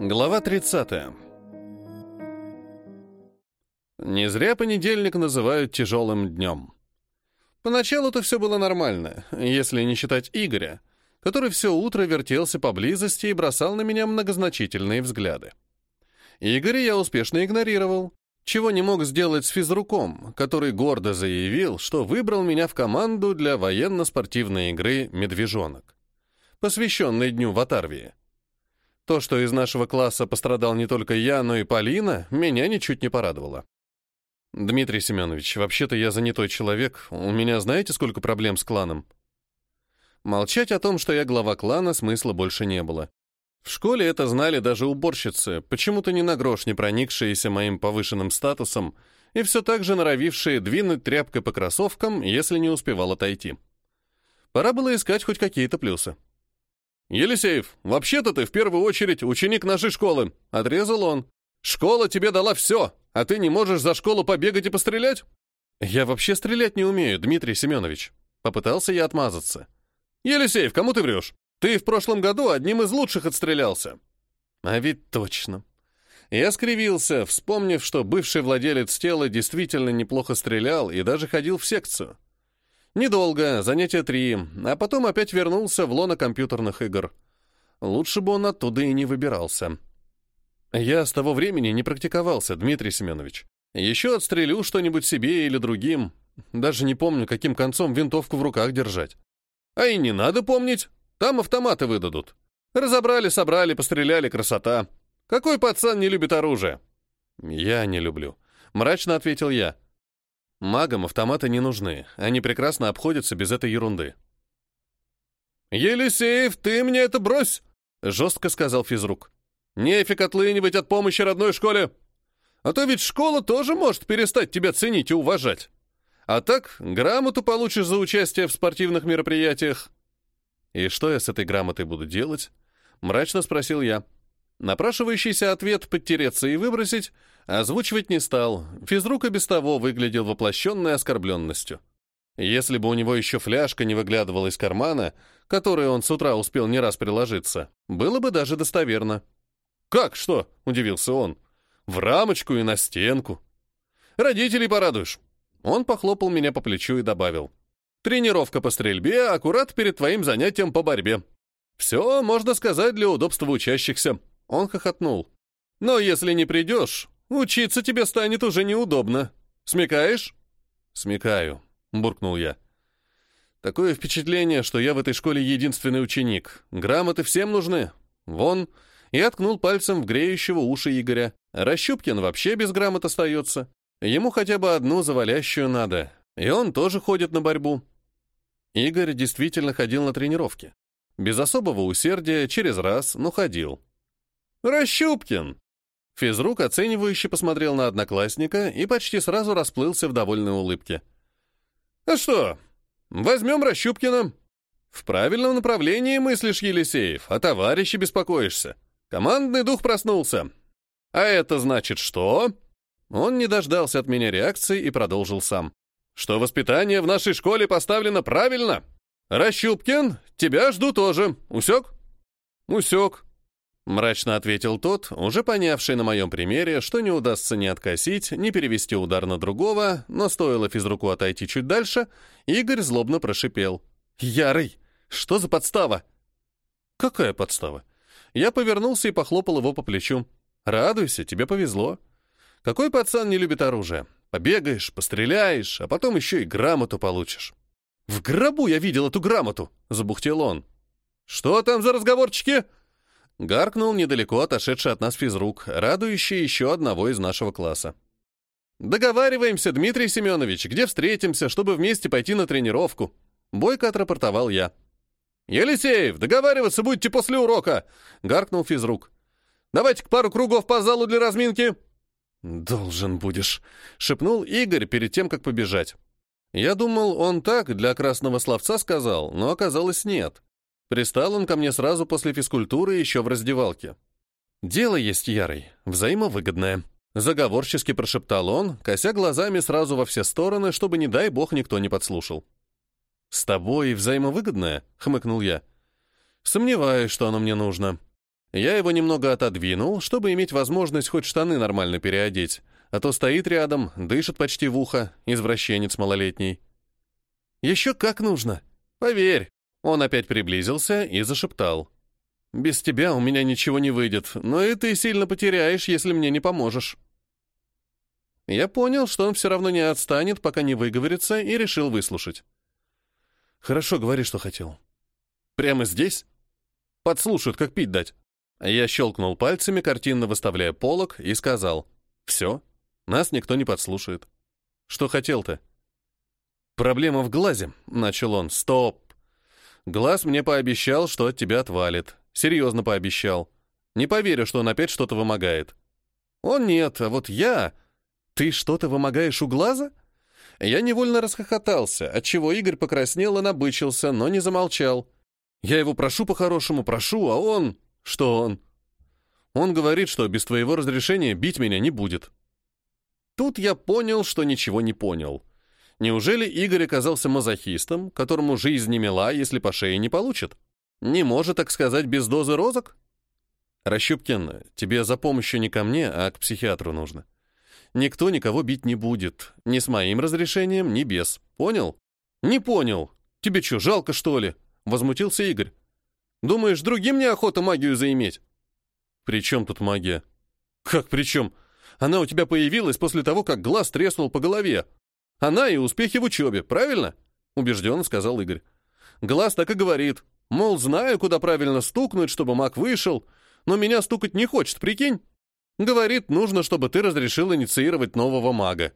Глава 30. Не зря понедельник называют тяжелым днем. Поначалу-то все было нормально, если не считать Игоря, который все утро вертелся поблизости и бросал на меня многозначительные взгляды. Игоря я успешно игнорировал, чего не мог сделать с физруком, который гордо заявил, что выбрал меня в команду для военно-спортивной игры «Медвежонок», посвященной Дню Ватарвии. То, что из нашего класса пострадал не только я, но и Полина, меня ничуть не порадовало. «Дмитрий Семенович, вообще-то я занятой человек. У меня знаете, сколько проблем с кланом?» Молчать о том, что я глава клана, смысла больше не было. В школе это знали даже уборщицы, почему-то ни на грош не проникшиеся моим повышенным статусом и все так же норовившие двинуть тряпкой по кроссовкам, если не успевал отойти. Пора было искать хоть какие-то плюсы. «Елисеев, вообще-то ты в первую очередь ученик нашей школы», — отрезал он. «Школа тебе дала все, а ты не можешь за школу побегать и пострелять?» «Я вообще стрелять не умею, Дмитрий Семенович». Попытался я отмазаться. «Елисеев, кому ты врешь? Ты в прошлом году одним из лучших отстрелялся». А ведь точно. Я скривился, вспомнив, что бывший владелец тела действительно неплохо стрелял и даже ходил в секцию. Недолго, занятия три, а потом опять вернулся в лоно компьютерных игр. Лучше бы он оттуда и не выбирался. Я с того времени не практиковался, Дмитрий Семенович. Еще отстрелю что-нибудь себе или другим. Даже не помню, каким концом винтовку в руках держать. А и не надо помнить. Там автоматы выдадут. Разобрали, собрали, постреляли, красота. Какой пацан не любит оружие? Я не люблю. Мрачно ответил я. Магам автоматы не нужны, они прекрасно обходятся без этой ерунды. «Елисеев, ты мне это брось!» — жестко сказал физрук. «Нефиг отлынивать от помощи родной школе. А то ведь школа тоже может перестать тебя ценить и уважать. А так, грамоту получишь за участие в спортивных мероприятиях». «И что я с этой грамотой буду делать?» — мрачно спросил я. Напрашивающийся ответ «подтереться и выбросить» озвучивать не стал. Физрук и без того выглядел воплощенной оскорбленностью. Если бы у него еще фляжка не выглядывала из кармана, которой он с утра успел не раз приложиться, было бы даже достоверно. «Как что?» — удивился он. «В рамочку и на стенку». «Родителей порадуешь». Он похлопал меня по плечу и добавил. «Тренировка по стрельбе аккурат перед твоим занятием по борьбе. Все, можно сказать, для удобства учащихся». Он хохотнул. «Но если не придешь, учиться тебе станет уже неудобно. Смекаешь?» «Смекаю», — буркнул я. «Такое впечатление, что я в этой школе единственный ученик. Грамоты всем нужны. Вон». И откнул пальцем в греющего уши Игоря. Расщупкин вообще без грамот остается. Ему хотя бы одну завалящую надо. И он тоже ходит на борьбу. Игорь действительно ходил на тренировки. Без особого усердия, через раз, но ходил. «Рощупкин!» Физрук оценивающе посмотрел на одноклассника и почти сразу расплылся в довольной улыбке. «А что, возьмем Рощупкина?» «В правильном направлении мыслишь, Елисеев, о товарище беспокоишься. Командный дух проснулся. А это значит что?» Он не дождался от меня реакции и продолжил сам. «Что воспитание в нашей школе поставлено правильно? Рощупкин, тебя жду тоже. Усек?» «Усек», Мрачно ответил тот, уже понявший на моем примере, что не удастся ни откосить, ни перевести удар на другого, но стоило физруку отойти чуть дальше, Игорь злобно прошипел. «Ярый, что за подстава?» «Какая подстава?» Я повернулся и похлопал его по плечу. «Радуйся, тебе повезло. Какой пацан не любит оружие? Побегаешь, постреляешь, а потом еще и грамоту получишь». «В гробу я видел эту грамоту!» — забухтел он. «Что там за разговорчики?» Гаркнул недалеко отошедший от нас физрук, радующий еще одного из нашего класса. «Договариваемся, Дмитрий Семенович, где встретимся, чтобы вместе пойти на тренировку?» Бойко отрапортовал я. «Елисеев, договариваться будете после урока!» — гаркнул физрук. «Давайте-ка пару кругов по залу для разминки!» «Должен будешь», — шепнул Игорь перед тем, как побежать. Я думал, он так, для красного словца сказал, но оказалось нет. Пристал он ко мне сразу после физкультуры еще в раздевалке. «Дело есть, Ярый, взаимовыгодное», — заговорчески прошептал он, кося глазами сразу во все стороны, чтобы, не дай бог, никто не подслушал. «С тобой взаимовыгодное?» — хмыкнул я. «Сомневаюсь, что оно мне нужно. Я его немного отодвинул, чтобы иметь возможность хоть штаны нормально переодеть, а то стоит рядом, дышит почти в ухо, извращенец малолетний. «Еще как нужно. Поверь». Он опять приблизился и зашептал. «Без тебя у меня ничего не выйдет, но и ты сильно потеряешь, если мне не поможешь». Я понял, что он все равно не отстанет, пока не выговорится, и решил выслушать. «Хорошо, говори, что хотел». «Прямо здесь?» «Подслушают, как пить дать». Я щелкнул пальцами, картинно выставляя полок, и сказал. «Все, нас никто не подслушает». «Что хотел-то?» «Проблема в глазе», — начал он. «Стоп! Глаз мне пообещал, что от тебя отвалит. Серьезно пообещал. Не поверю, что он опять что-то вымогает». «Он нет, а вот я...» «Ты что-то вымогаешь у глаза?» Я невольно расхохотался, отчего Игорь покраснел и набычился, но не замолчал. Я его прошу по-хорошему, прошу, а он... Что он? Он говорит, что без твоего разрешения бить меня не будет. Тут я понял, что ничего не понял. Неужели Игорь оказался мазохистом, которому жизнь не мила, если по шее не получит? Не может, так сказать, без дозы розок? Рощупкин, тебе за помощью не ко мне, а к психиатру нужно. Никто никого бить не будет. Ни с моим разрешением, ни без. Понял? Не понял. Тебе что, жалко, что ли? Возмутился Игорь. Думаешь, другим неохота магию заиметь? При чем тут магия? Как при чем? Она у тебя появилась после того, как глаз треснул по голове. Она и успехи в учебе, правильно? Убежденно сказал Игорь. Глаз так и говорит. Мол, знаю, куда правильно стукнуть, чтобы маг вышел, но меня стукать не хочет, прикинь? Говорит, нужно, чтобы ты разрешил инициировать нового мага.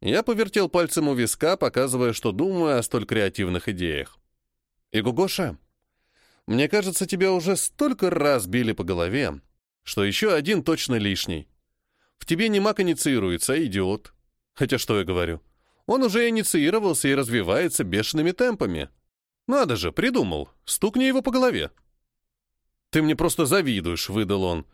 Я повертел пальцем у виска, показывая, что думаю о столь креативных идеях. И Гугоша, мне кажется, тебя уже столько раз били по голове, что еще один точно лишний. В тебе не маг инициируется, а идиот. Хотя что я говорю? Он уже инициировался и развивается бешеными темпами. Надо же, придумал. Стукни его по голове. «Ты мне просто завидуешь», — выдал он.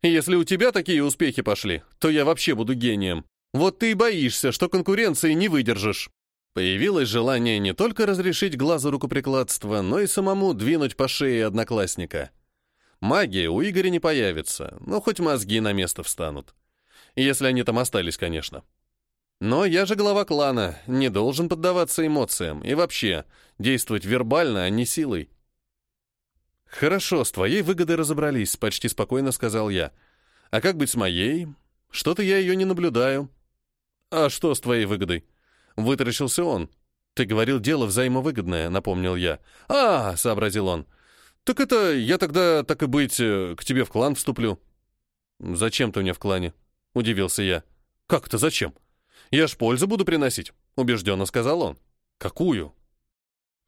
И если у тебя такие успехи пошли, то я вообще буду гением. Вот ты и боишься, что конкуренции не выдержишь». Появилось желание не только разрешить глазу рукоприкладства, но и самому двинуть по шее одноклассника. Магия у Игоря не появится, но хоть мозги на место встанут. Если они там остались, конечно. Но я же глава клана, не должен поддаваться эмоциям и вообще действовать вербально, а не силой. «Хорошо, с твоей выгодой разобрались», — почти спокойно сказал я. «А как быть с моей? Что-то я ее не наблюдаю». «А что с твоей выгодой?» — вытаращился он. «Ты говорил, дело взаимовыгодное», — напомнил я. «А, — сообразил он. Так это я тогда, так и быть, э, к тебе в клан вступлю». «Зачем ты мне в клане?» — удивился я. «Как это зачем? Я ж пользу буду приносить», — убежденно сказал он. «Какую?»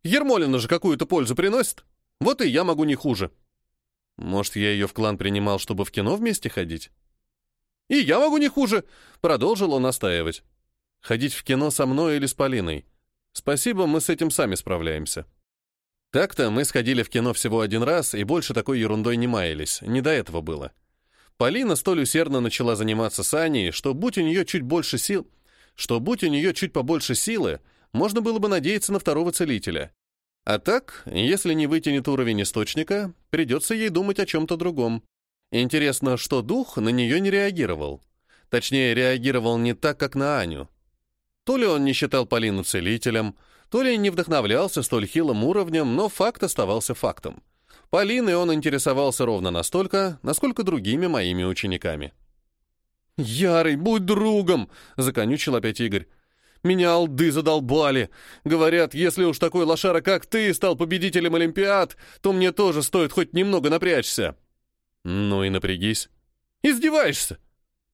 «Ермолина же какую-то пользу приносит», вот и я могу не хуже. Может, я ее в клан принимал, чтобы в кино вместе ходить? И я могу не хуже, продолжил он настаивать. Ходить в кино со мной или с Полиной? Спасибо, мы с этим сами справляемся. Так-то мы сходили в кино всего один раз и больше такой ерундой не маялись, не до этого было. Полина столь усердно начала заниматься с Аней, что будь у нее чуть больше сил, что будь у нее чуть побольше силы, можно было бы надеяться на второго целителя. А так, если не вытянет уровень источника, придется ей думать о чем-то другом. Интересно, что дух на нее не реагировал. Точнее, реагировал не так, как на Аню. То ли он не считал Полину целителем, то ли не вдохновлялся столь хилым уровнем, но факт оставался фактом. Полиной он интересовался ровно настолько, насколько другими моими учениками. «Ярый, будь другом!» — законючил опять Игорь. Меня алды задолбали. Говорят, если уж такой лошара, как ты, стал победителем Олимпиад, то мне тоже стоит хоть немного напрячься». «Ну и напрягись». «Издеваешься?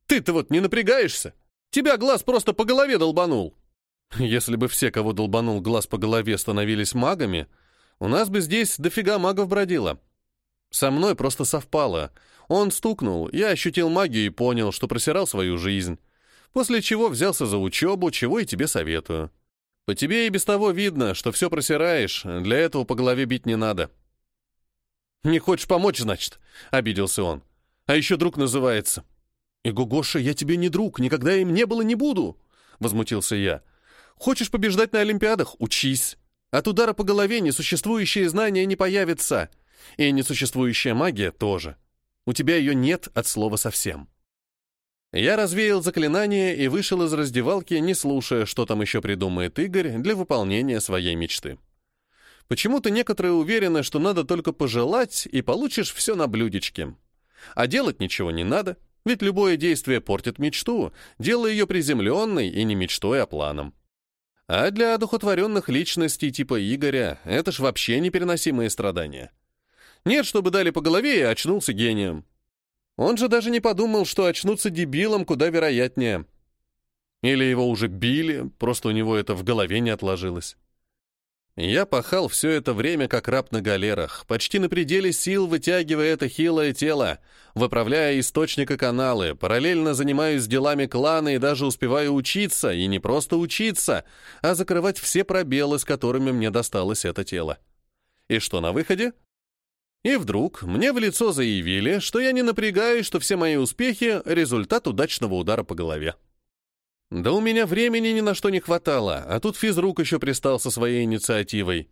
Ты-то вот не напрягаешься? Тебя глаз просто по голове долбанул». «Если бы все, кого долбанул глаз по голове, становились магами, у нас бы здесь дофига магов бродило. Со мной просто совпало. Он стукнул, я ощутил магию и понял, что просирал свою жизнь» после чего взялся за учебу, чего и тебе советую. По тебе и без того видно, что все просираешь, для этого по голове бить не надо. «Не хочешь помочь, значит?» — обиделся он. «А еще друг называется». «И, Гугоша, я тебе не друг, никогда им не было, не буду!» — возмутился я. «Хочешь побеждать на Олимпиадах? Учись. От удара по голове несуществующие знания не появятся. И несуществующая магия тоже. У тебя ее нет от слова совсем. Я развеял заклинание и вышел из раздевалки, не слушая, что там еще придумает Игорь для выполнения своей мечты. Почему-то некоторые уверены, что надо только пожелать, и получишь все на блюдечке. А делать ничего не надо, ведь любое действие портит мечту, делая ее приземленной и не мечтой, а планом. А для одухотворенных личностей типа Игоря это ж вообще непереносимые страдания. Нет, чтобы дали по голове и очнулся гением. Он же даже не подумал, что очнуться дебилом куда вероятнее. Или его уже били, просто у него это в голове не отложилось. Я пахал все это время как раб на галерах, почти на пределе сил вытягивая это хилое тело, выправляя источника каналы, параллельно занимаюсь делами клана и даже успеваю учиться, и не просто учиться, а закрывать все пробелы, с которыми мне досталось это тело. И что на выходе? И вдруг мне в лицо заявили, что я не напрягаюсь, что все мои успехи — результат удачного удара по голове. Да у меня времени ни на что не хватало, а тут физрук еще пристал со своей инициативой.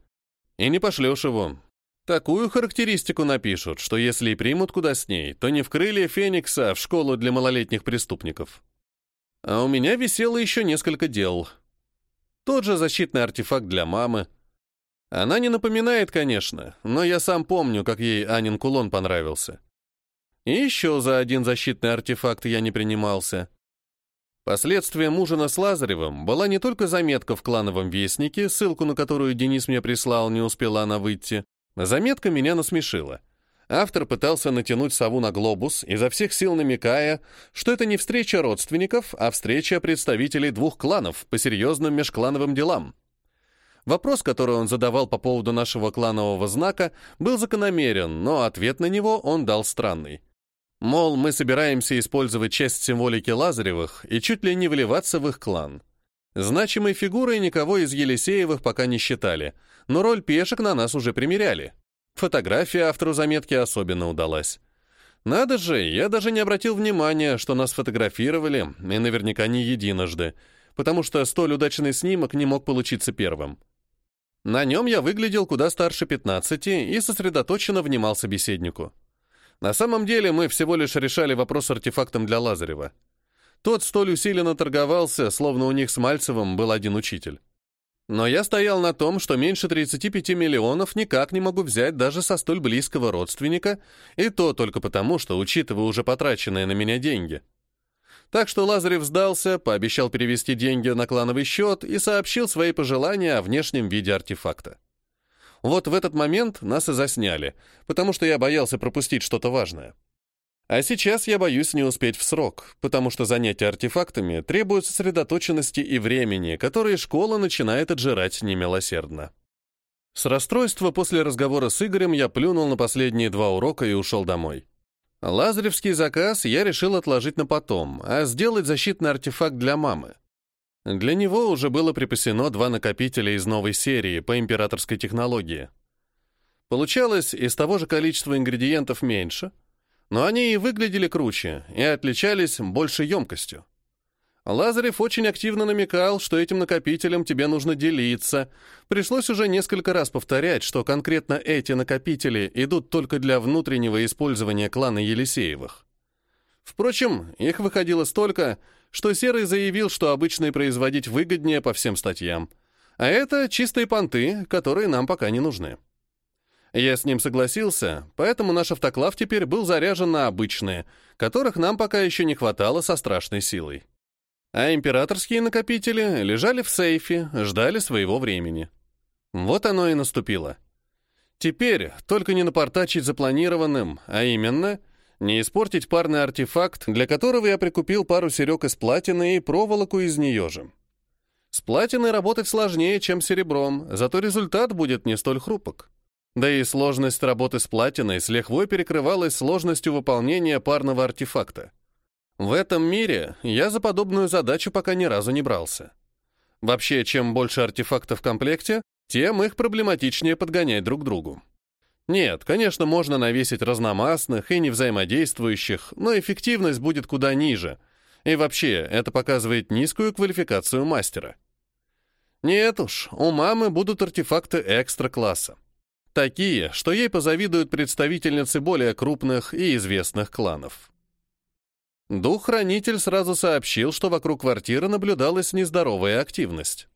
И не пошлешь его. Такую характеристику напишут, что если и примут куда с ней, то не в крылья Феникса, а в школу для малолетних преступников. А у меня висело еще несколько дел. Тот же защитный артефакт для мамы. Она не напоминает, конечно, но я сам помню, как ей Анин кулон понравился. И еще за один защитный артефакт я не принимался — Последствием ужина с Лазаревым была не только заметка в клановом вестнике, ссылку на которую Денис мне прислал, не успела она выйти. Заметка меня насмешила. Автор пытался натянуть сову на глобус, изо всех сил намекая, что это не встреча родственников, а встреча представителей двух кланов по серьезным межклановым делам. Вопрос, который он задавал по поводу нашего кланового знака, был закономерен, но ответ на него он дал странный. Мол, мы собираемся использовать часть символики Лазаревых и чуть ли не вливаться в их клан. Значимой фигурой никого из Елисеевых пока не считали, но роль пешек на нас уже примеряли. Фотография автору заметки особенно удалась. Надо же, я даже не обратил внимания, что нас фотографировали, и наверняка не единожды, потому что столь удачный снимок не мог получиться первым. На нем я выглядел куда старше 15 и сосредоточенно внимал собеседнику. На самом деле мы всего лишь решали вопрос с артефактом для Лазарева. Тот столь усиленно торговался, словно у них с Мальцевым был один учитель. Но я стоял на том, что меньше 35 миллионов никак не могу взять даже со столь близкого родственника, и то только потому, что учитывая уже потраченные на меня деньги. Так что Лазарев сдался, пообещал перевести деньги на клановый счет и сообщил свои пожелания о внешнем виде артефакта. Вот в этот момент нас и засняли, потому что я боялся пропустить что-то важное. А сейчас я боюсь не успеть в срок, потому что занятия артефактами требуют сосредоточенности и времени, которые школа начинает отжирать немилосердно. С расстройства после разговора с Игорем я плюнул на последние два урока и ушел домой. Лазаревский заказ я решил отложить на потом, а сделать защитный артефакт для мамы. Для него уже было припасено два накопителя из новой серии по императорской технологии. Получалось из того же количества ингредиентов меньше, но они и выглядели круче, и отличались большей емкостью. Лазарев очень активно намекал, что этим накопителем тебе нужно делиться. Пришлось уже несколько раз повторять, что конкретно эти накопители идут только для внутреннего использования клана Елисеевых. Впрочем, их выходило столько, что Серый заявил, что обычные производить выгоднее по всем статьям. А это чистые понты, которые нам пока не нужны. Я с ним согласился, поэтому наш автоклав теперь был заряжен на обычные, которых нам пока еще не хватало со страшной силой. А императорские накопители лежали в сейфе, ждали своего времени. Вот оно и наступило. Теперь только не напортачить запланированным, а именно — не испортить парный артефакт, для которого я прикупил пару серег из платины и проволоку из нее же. С платиной работать сложнее, чем серебром, зато результат будет не столь хрупок. Да и сложность работы с платиной с лихвой перекрывалась сложностью выполнения парного артефакта. В этом мире я за подобную задачу пока ни разу не брался. Вообще, чем больше артефактов в комплекте, тем их проблематичнее подгонять друг другу. Нет, конечно, можно навесить разномастных и невзаимодействующих, но эффективность будет куда ниже. И вообще, это показывает низкую квалификацию мастера. Нет уж, у мамы будут артефакты экстра-класса. Такие, что ей позавидуют представительницы более крупных и известных кланов. Дух-хранитель сразу сообщил, что вокруг квартиры наблюдалась нездоровая активность.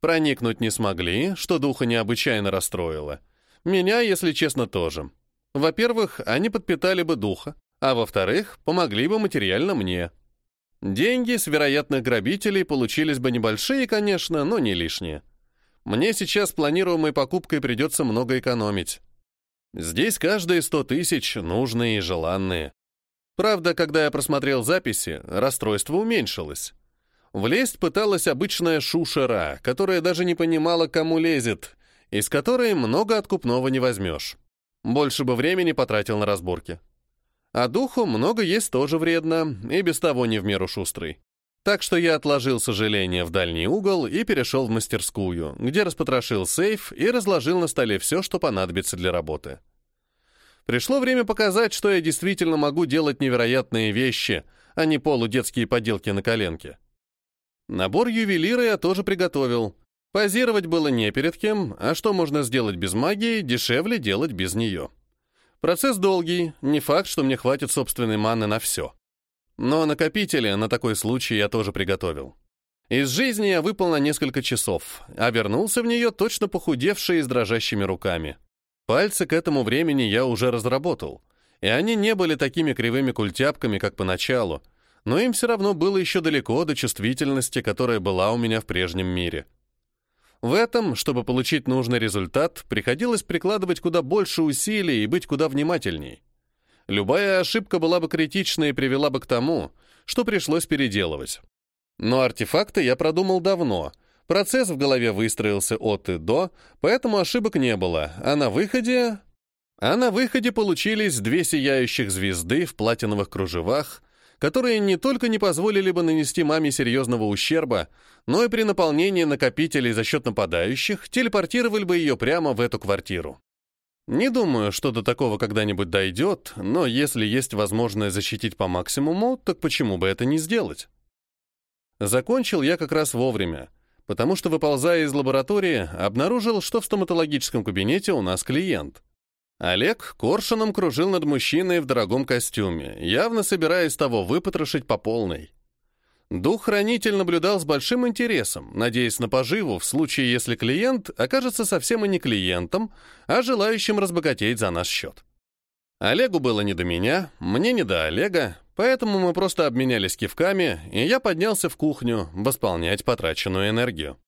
Проникнуть не смогли, что духа необычайно расстроило. Меня, если честно, тоже. Во-первых, они подпитали бы духа, а во-вторых, помогли бы материально мне. Деньги с вероятных грабителей получились бы небольшие, конечно, но не лишние. Мне сейчас планируемой покупкой придется много экономить. Здесь каждые сто тысяч нужные и желанные. Правда, когда я просмотрел записи, расстройство уменьшилось. Влезть пыталась обычная шушера, которая даже не понимала, кому лезет, из которой много откупного не возьмешь. Больше бы времени потратил на разборки. А духу много есть тоже вредно, и без того не в меру шустрый. Так что я отложил сожаление в дальний угол и перешел в мастерскую, где распотрошил сейф и разложил на столе все, что понадобится для работы. Пришло время показать, что я действительно могу делать невероятные вещи, а не полудетские поделки на коленке. Набор ювелира я тоже приготовил. Позировать было не перед кем, а что можно сделать без магии, дешевле делать без нее. Процесс долгий, не факт, что мне хватит собственной маны на все. Но накопители на такой случай я тоже приготовил. Из жизни я выпал на несколько часов, а вернулся в нее точно похудевший и с дрожащими руками. Пальцы к этому времени я уже разработал, и они не были такими кривыми культяпками, как поначалу, но им все равно было еще далеко до чувствительности, которая была у меня в прежнем мире. В этом, чтобы получить нужный результат, приходилось прикладывать куда больше усилий и быть куда внимательней. Любая ошибка была бы критичной и привела бы к тому, что пришлось переделывать. Но артефакты я продумал давно. Процесс в голове выстроился от и до, поэтому ошибок не было, а на выходе... А на выходе получились две сияющих звезды в платиновых кружевах, которые не только не позволили бы нанести маме серьезного ущерба, но и при наполнении накопителей за счет нападающих телепортировали бы ее прямо в эту квартиру. Не думаю, что до такого когда-нибудь дойдет, но если есть возможность защитить по максимуму, так почему бы это не сделать? Закончил я как раз вовремя, потому что, выползая из лаборатории, обнаружил, что в стоматологическом кабинете у нас клиент. Олег коршуном кружил над мужчиной в дорогом костюме, явно собираясь того выпотрошить по полной. Дух-хранитель наблюдал с большим интересом, надеясь на поживу в случае, если клиент окажется совсем и не клиентом, а желающим разбогатеть за наш счет. Олегу было не до меня, мне не до Олега, поэтому мы просто обменялись кивками, и я поднялся в кухню восполнять потраченную энергию.